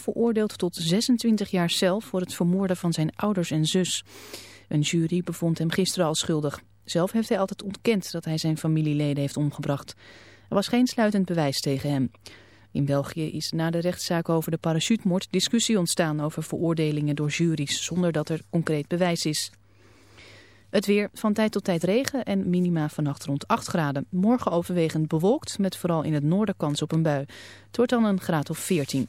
veroordeeld tot 26 jaar cel voor het vermoorden van zijn ouders en zus. Een jury bevond hem gisteren al schuldig. Zelf heeft hij altijd ontkend dat hij zijn familieleden heeft omgebracht. Er was geen sluitend bewijs tegen hem. In België is na de rechtszaak over de parachutemoord discussie ontstaan over veroordelingen door juries zonder dat er concreet bewijs is. Het weer van tijd tot tijd regen en minima vannacht rond 8 graden. Morgen overwegend bewolkt met vooral in het noorden kans op een bui. Het wordt dan een graad of 14.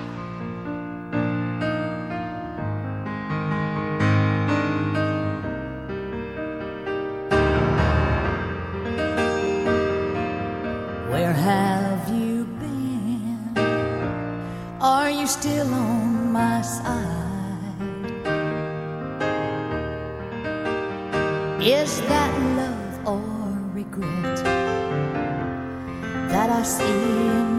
Still on my side? Is that love or regret that I see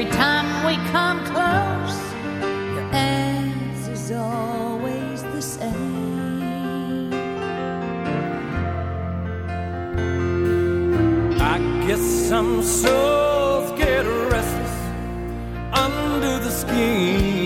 Every time we come close, your answer's always the same. I guess some souls get restless under the skin.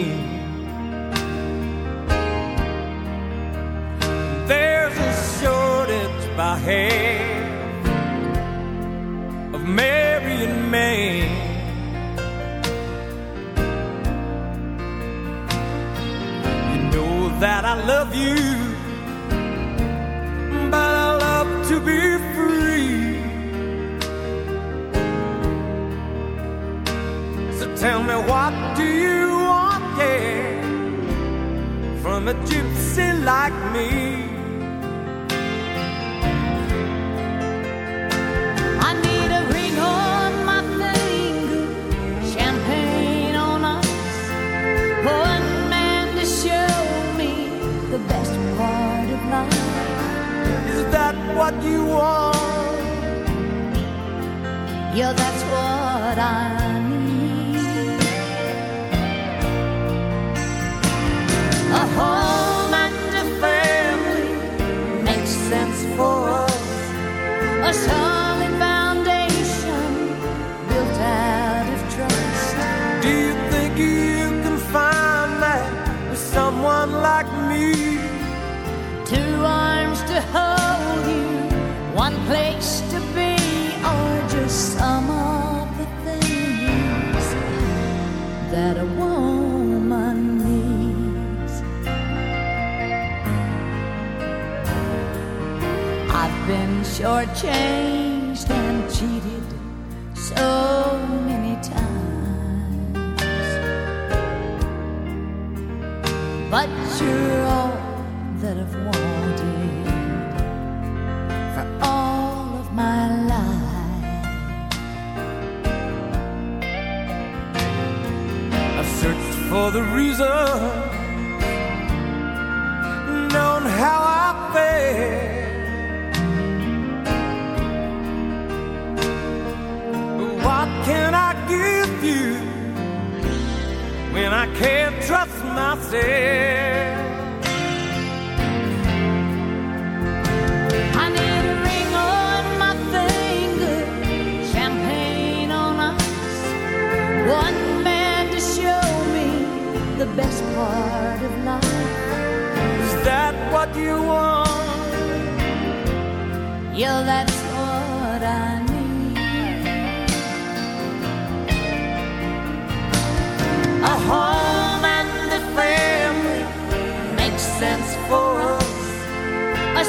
Love you, but I love to be free. So tell me, what do you want, yeah, from a gypsy like me? What you want? Yeah, that's what I shortchanged and cheated so many times. But you're all that I've wanted for all of my life. I've searched for the reason, known how I when I can't trust myself? I need a ring on my finger, champagne on us, one man to show me the best part of life. Is that what you want? Yeah, that's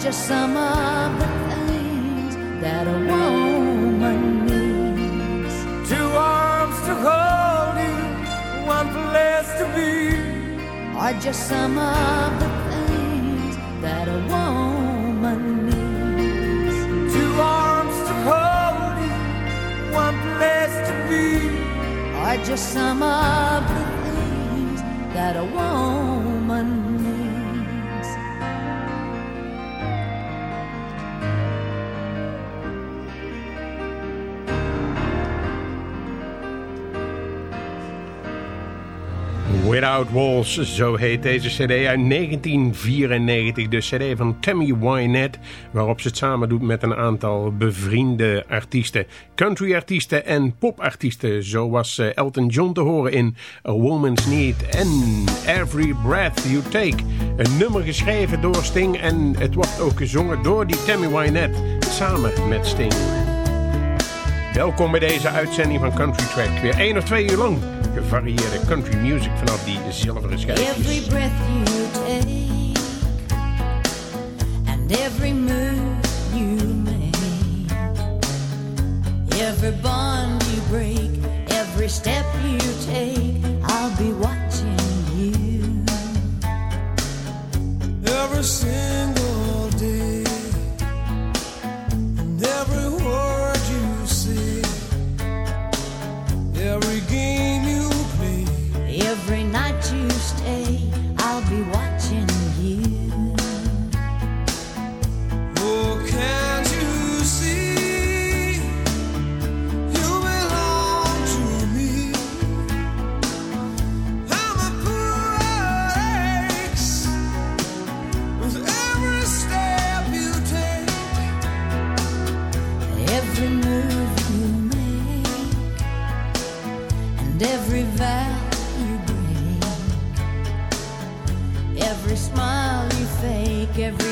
just some of the things that a woman needs. Two arms to hold you, one place to be. Are just some of the things that a woman needs. Two arms to hold you, one place to be. Are just some of the things that a woman Without Walls, zo heet deze cd uit 1994. De cd van Tammy Wynette, waarop ze het samen doet met een aantal bevriende artiesten. Country-artiesten en popartiesten, zo was eh, Elton John te horen in A Woman's Need en Every Breath You Take. Een nummer geschreven door Sting en het wordt ook gezongen door die Tammy Wynette, samen met Sting. Welkom bij deze uitzending van Country Track. Weer één of twee uur lang gevarieerde country music vanaf die zilveren schijfjes. Every breath you take and every move you make, every bond you break, every step you take, I'll be watching you. Every single day, and every fake, every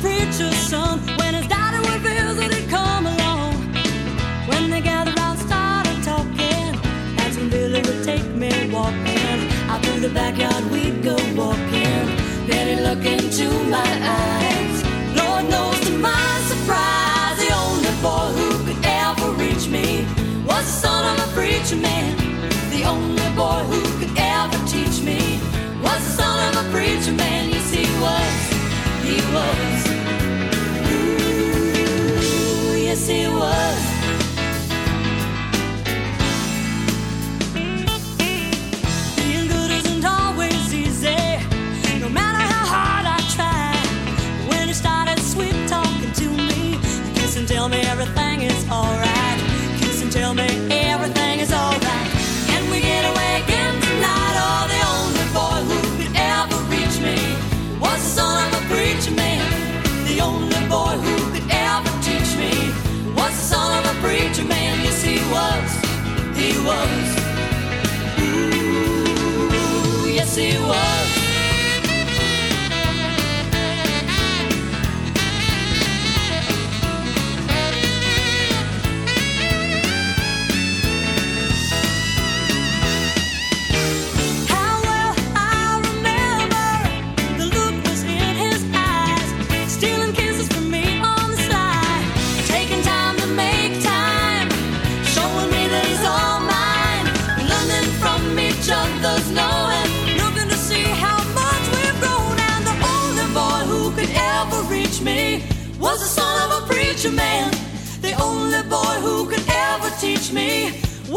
Preacher's son. When his daddy would visit, he'd come along. When they gathered round, started talking. Handsome Billy would take me walking. Out through the backyard, we'd go walking. Then he'd look into my eyes. Lord knows to my surprise, the only boy who could ever reach me was the son of a preacher man. The only boy who could ever teach me was the son of a preacher man. Yes, he was. He was. He was. Being good isn't always easy, no matter how hard I try. When he started sweet talking to me, kiss and tell me everything is alright. Ooh, yes,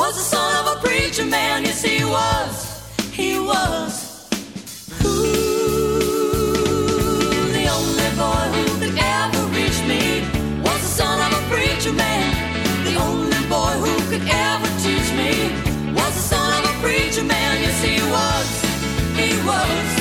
was the son of a preacher man. Yes, he was. He was. Ooh, the only boy who could ever reach me was the son of a preacher man. The only boy who could ever teach me was the son of a preacher man. Yes, he was. He was.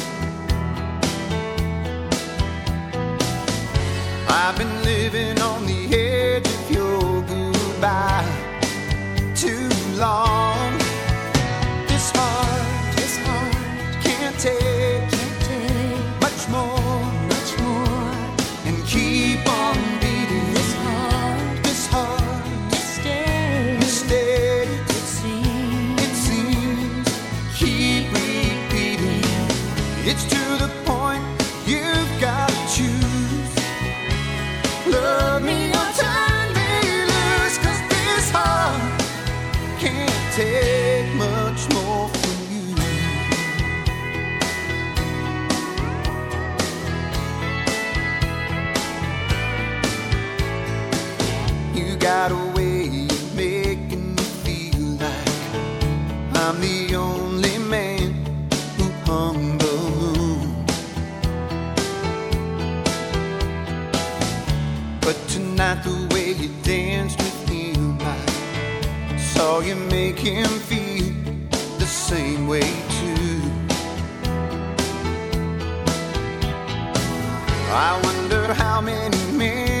I've been living on the edge of your goodbye too long. take much more from you. You gotta You make him feel the same way too. I wonder how many men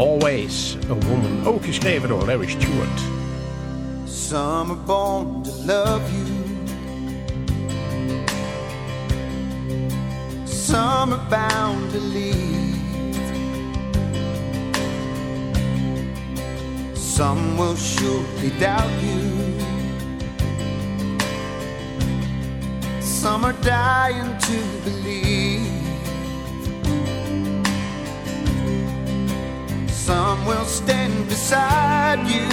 Always a Woman. Ook geschreven door Larry Stewart. Some are born to love you. Some are bound to leave. Some will surely doubt you. Some are dying to believe. Some will stand beside you.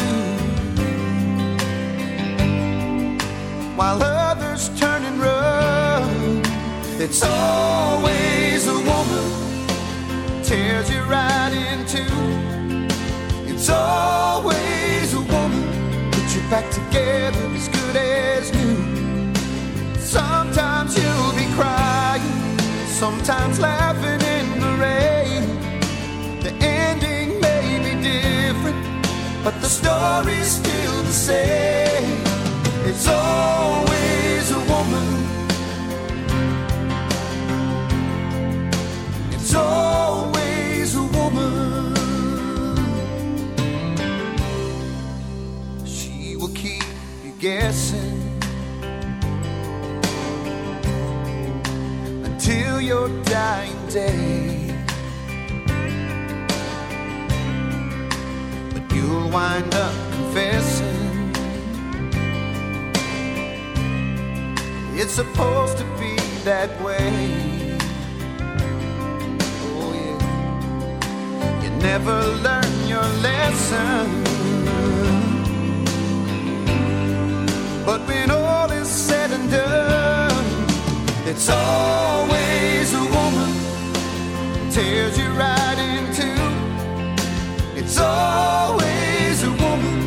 while others turn and run. It's always a woman tears you right in two. It's always a woman puts you back together as good as new. Sometimes you'll be crying, sometimes laughing but the story's still the same. It's always a woman. It's always a woman. She will keep you guessing until your dying day. wind up confessing. It's supposed to be that way. Oh, yeah. You never learn your lesson. But when all is said and done, it's always a woman tears you right in two. It's always a woman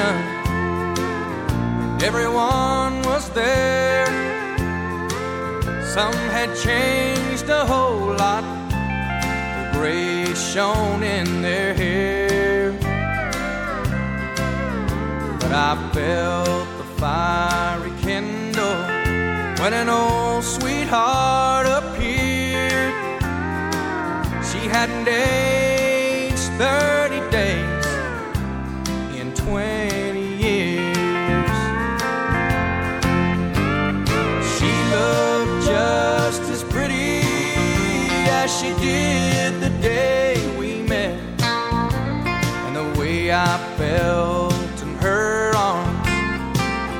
And everyone was there. Some had changed a whole lot. The gray shone in their hair. But I felt the fiery kindle when an old sweetheart appeared. She hadn't she did the day we met. And the way I felt in her arms,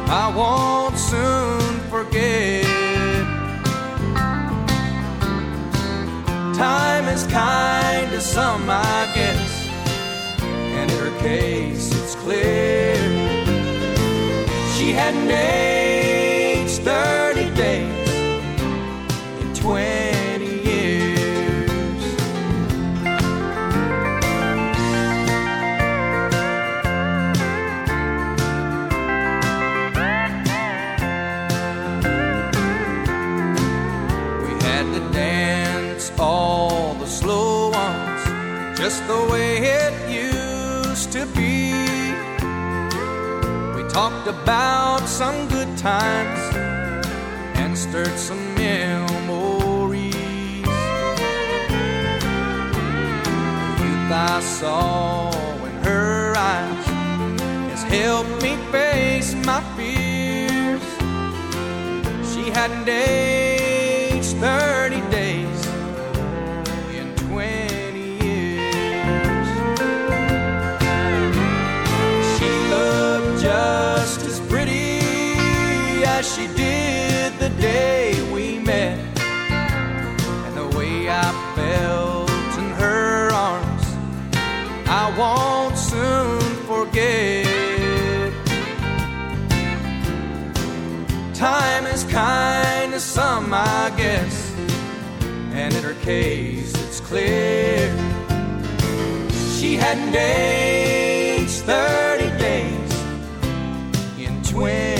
I won't soon forget. Time is kind to some, I guess, and in her case, it's clear she hadn't aged just the way it used to be. We talked about some good times and stirred some memories. The youth I saw in her eyes has helped me face my fears. She hadn't aged 30 she did the day we met. And the way I felt in her arms, I won't soon forget. Time is kind to some, I guess, and in her case, it's clear she hadn't aged 30 days in 20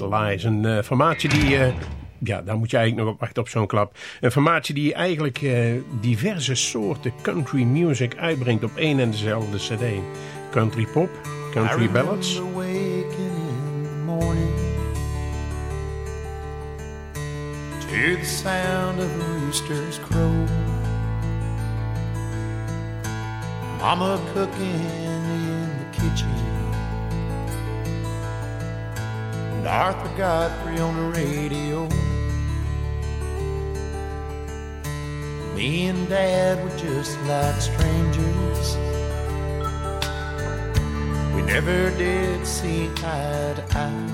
White Lies. Een eh, formatie die... eh, ja, daar moet je eigenlijk nog op wachten op zo'n klap. Een formatie die eigenlijk eh, diverse soorten country music uitbrengt op één en dezelfde cd. Country pop, country ballads. to the sound of a rooster's crow. Mama cooking in the kitchen. And Arthur Godfrey on the radio. Me and Dad were just like strangers. We never did see eye to eye.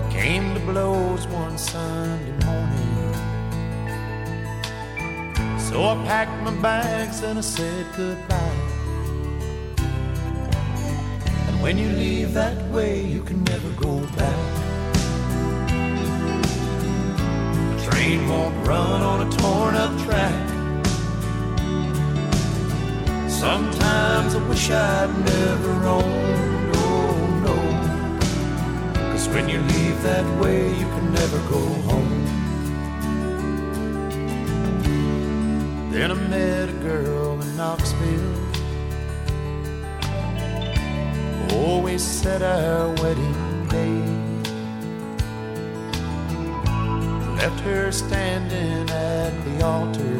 It came to blows one Sunday morning. So I packed my bags and I said goodbye. When you leave that way, you can never go back. The train won't run on a torn up track. Sometimes I wish I'd never owned, oh no. Cause when you leave that way, you can never go home. Then I met a girl in Knoxville. Always said our wedding day. Left her standing at the altar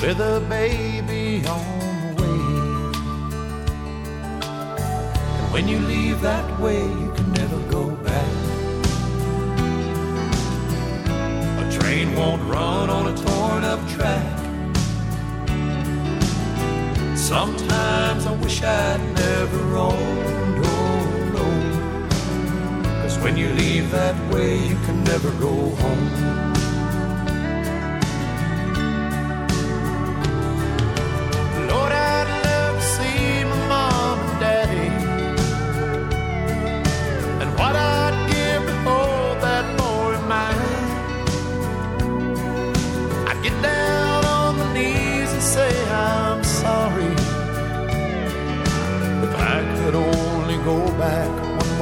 with a baby on the way. And when you leave that way, you can never go back. A train won't run on a torn up track. Sometimes I wish I'd never owned, oh no. Cause when you leave that way, you can never go home.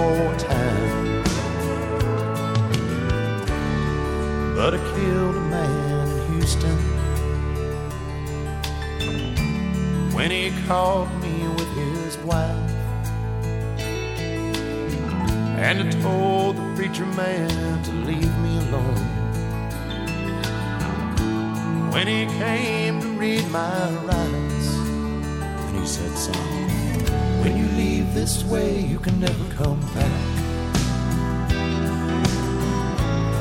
More time. But I killed a man in Houston when he caught me with his wife. And I told the preacher man to leave me alone. When he came to read my rights, and he said, son, leave this way, you can never come back.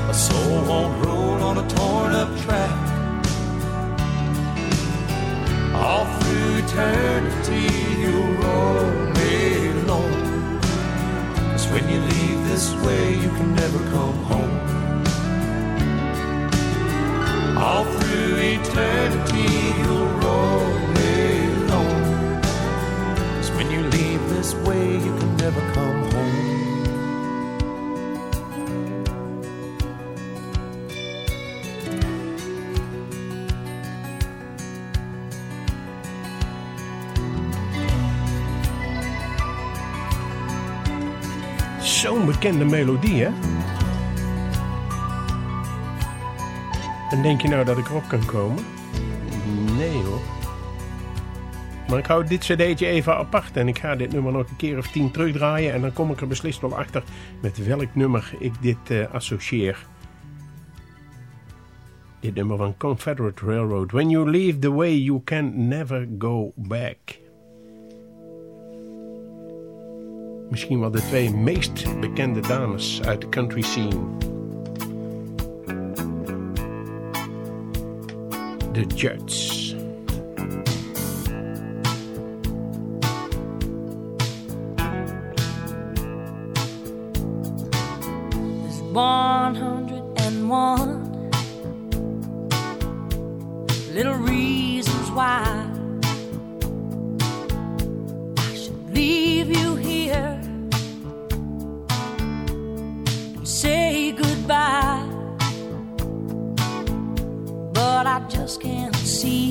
A soul won't roll on a torn up track. All through eternity, you'll roll me alone. Cause when you leave this way, you can never come home. All through eternity, you'll never home. Zo'n bekende melodie, hè? En denk je nou dat ik erop kan komen? Maar ik hou dit cd'tje even apart en ik ga dit nummer nog een keer of tien terugdraaien en dan kom ik er beslist wel achter met welk nummer ik dit eh, associeer. Dit nummer van Confederate Railroad. When you leave the way you can never go back. Misschien wel de twee meest bekende dames uit de country scene. De Judds. 101 little reasons why I should leave you here and say goodbye. But I just can't seem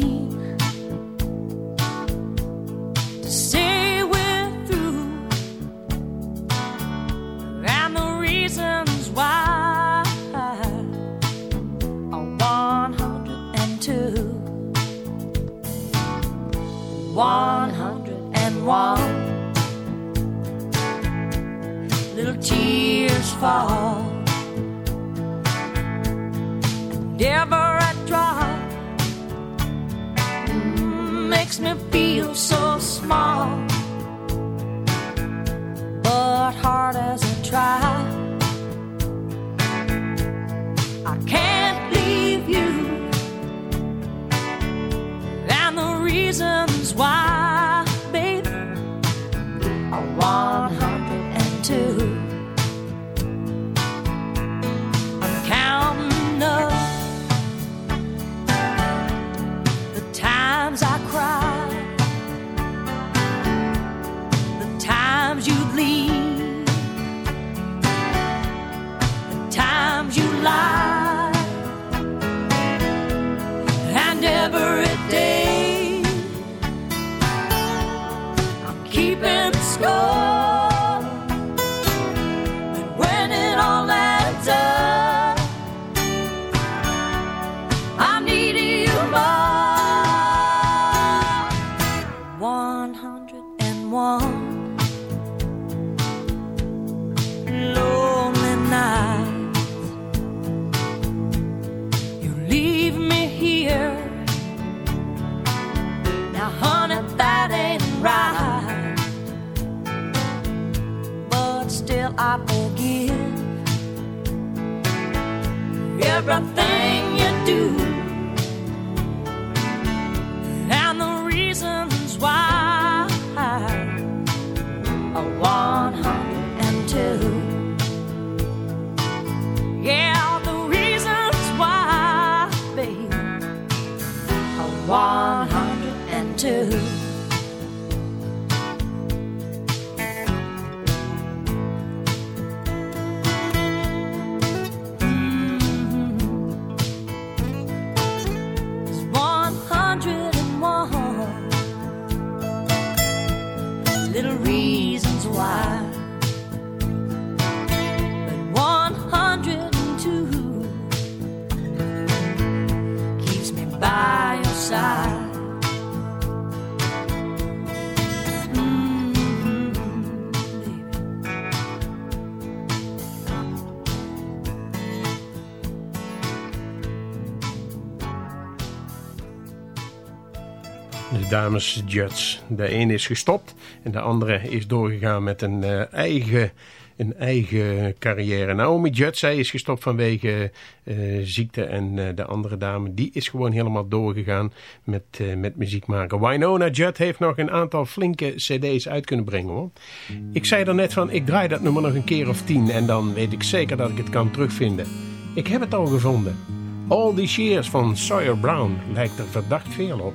everything you do. Dames Judds. De een is gestopt en de andere is doorgegaan met een eh, eigen een eigen carrière. Naomi Judd, zij is gestopt vanwege eh, ziekte. En eh, de andere dame, die is gewoon helemaal doorgegaan met, met muziek maken. Winona Judd heeft nog een aantal flinke cd's uit kunnen brengen hoor. Ik zei er net van, ik draai dat nummer nog een keer of tien. En dan weet ik zeker dat ik het kan terugvinden. Ik heb het al gevonden. All These Years van Sawyer Brown lijkt er verdacht veel op.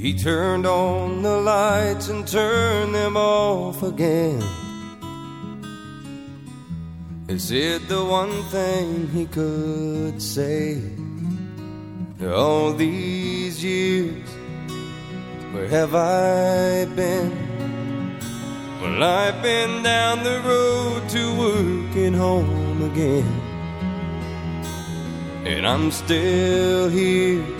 He turned on the lights and turned them off again. Is it the one thing he could say? All these years, where have I been? Well, I've been down the road to work and home again. And I'm still here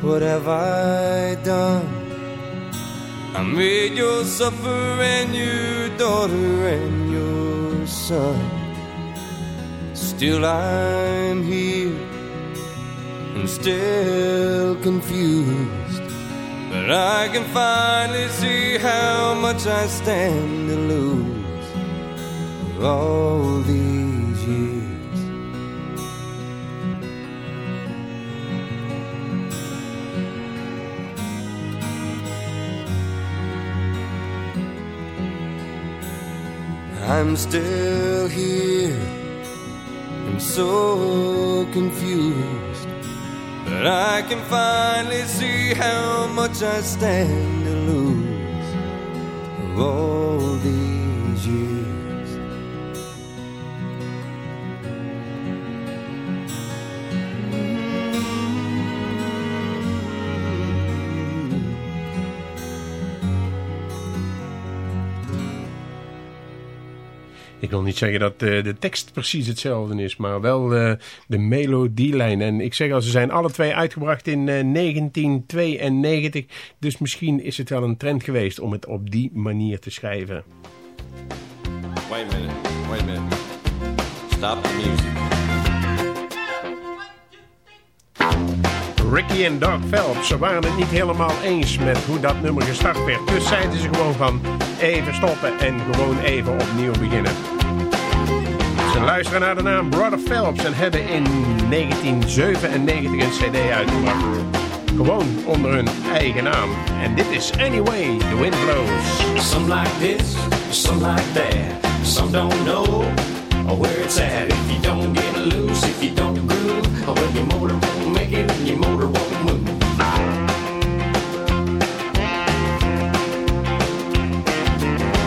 What have I done? I made you suffer and your daughter and your son. Still I'm here and still confused. But I can finally see how much I stand to lose all these I'm still here. I'm so confused. But I can finally see how much I stand to lose of Ik wil niet zeggen dat eh, de tekst precies hetzelfde is, maar wel eh, de melodielijn. En ik zeg al, ze zijn alle twee uitgebracht in eh, 1992. Dus misschien is het wel een trend geweest om het op die manier te schrijven. Wait a. Wait. Stop the music. Ricky en Doug Phelps, ze waren het niet helemaal eens met hoe dat nummer gestart werd. Dus zeiden ze gewoon van even stoppen en gewoon even opnieuw beginnen. Ze luisteren naar de naam Brother Phelps en hebben in 1997 een cd uitgebracht. Gewoon onder hun eigen naam. En dit is Anyway the Wind Blows. Some like this, some like that. Some don't know where it's at. If you don't loose, if you don't groove, oh, well, your motor won't make it and your motor won't move.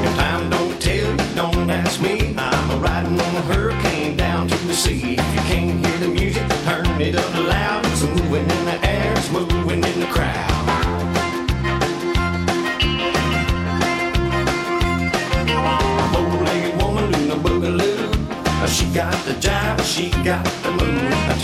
If time don't tell you, don't ask me. I'm a riding on a hurricane down to the sea. If you can't hear the music, turn it up loud. She got the move. I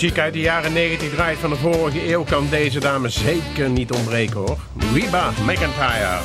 muziek uit de jaren 90 draait van de vorige eeuw... kan deze dame zeker niet ontbreken, hoor. Reba McIntyre.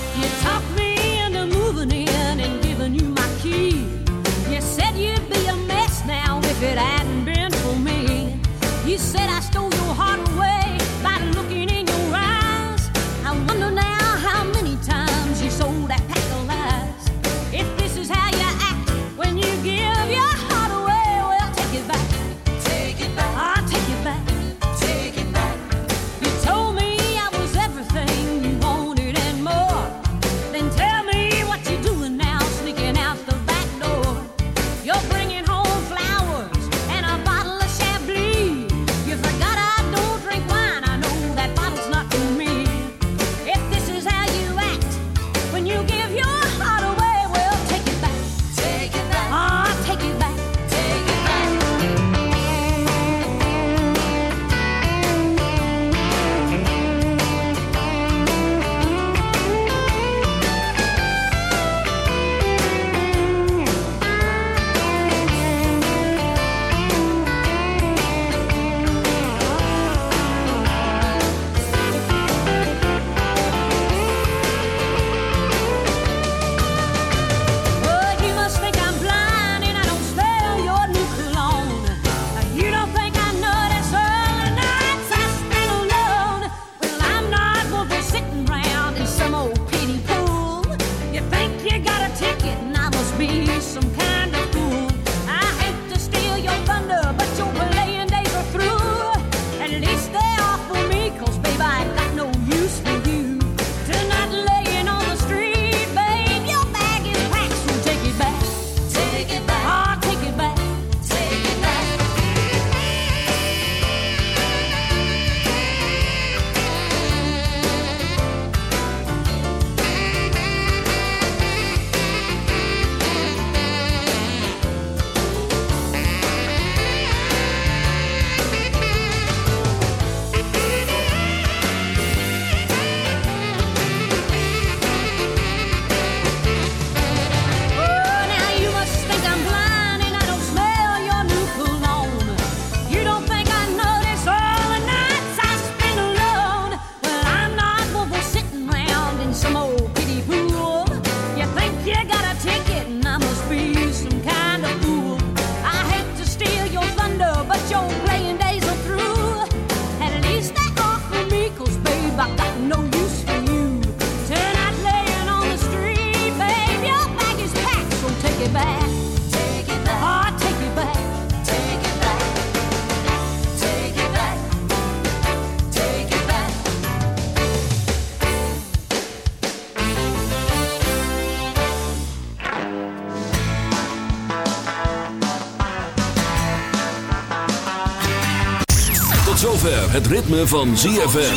zover het ritme van ZFM.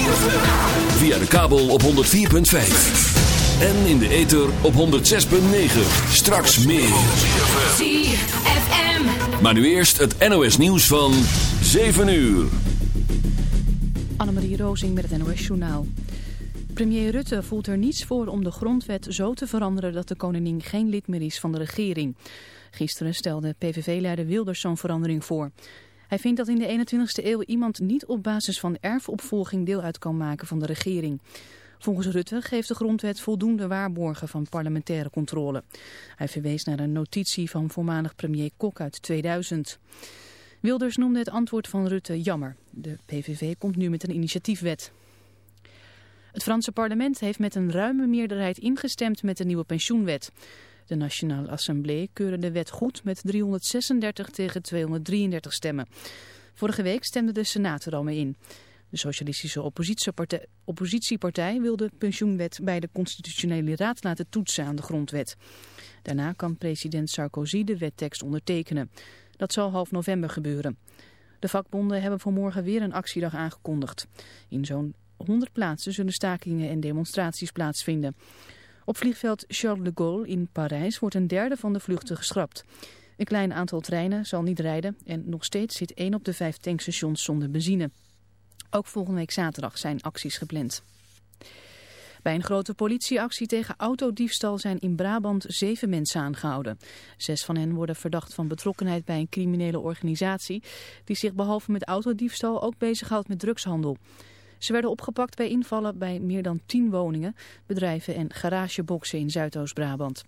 Via de kabel op 104.5. En in de ether op 106.9. Straks meer. ZFM. Maar nu eerst het NOS nieuws van 7 uur. Annemarie Rozing met het NOS Journaal. Premier Rutte voelt er niets voor om de grondwet zo te veranderen dat de koningin geen lid meer is van de regering. Gisteren stelde PVV-leider Wilders zo'n verandering voor. Hij vindt dat in de 21ste eeuw iemand niet op basis van erfopvolging deel uit kan maken van de regering. Volgens Rutte geeft de grondwet voldoende waarborgen van parlementaire controle. Hij verwees naar een notitie van voormalig premier Kok uit 2000. Wilders noemde het antwoord van Rutte jammer. De PVV komt nu met een initiatiefwet. Het Franse parlement heeft met een ruime meerderheid ingestemd met de nieuwe pensioenwet. De Nationale Assemblée keurde de wet goed met 336 tegen 233 stemmen. Vorige week stemde de Senaat er al mee in. De socialistische oppositiepartij, oppositiepartij wil de pensioenwet bij de constitutionele raad laten toetsen aan de grondwet. Daarna kan president Sarkozy de wettekst ondertekenen. Dat zal half november gebeuren. De vakbonden hebben vanmorgen weer een actiedag aangekondigd. In zo'n 100 plaatsen zullen stakingen en demonstraties plaatsvinden. Op vliegveld Charles de Gaulle in Parijs wordt een derde van de vluchten geschrapt. Een klein aantal treinen zal niet rijden en nog steeds zit één op de vijf tankstations zonder benzine. Ook volgende week zaterdag zijn acties gepland. Bij een grote politieactie tegen autodiefstal zijn in Brabant zeven mensen aangehouden. Zes van hen worden verdacht van betrokkenheid bij een criminele organisatie... die zich behalve met autodiefstal ook bezighoudt met drugshandel. Ze werden opgepakt bij invallen bij meer dan tien woningen, bedrijven en garageboxen in Zuidoost-Brabant.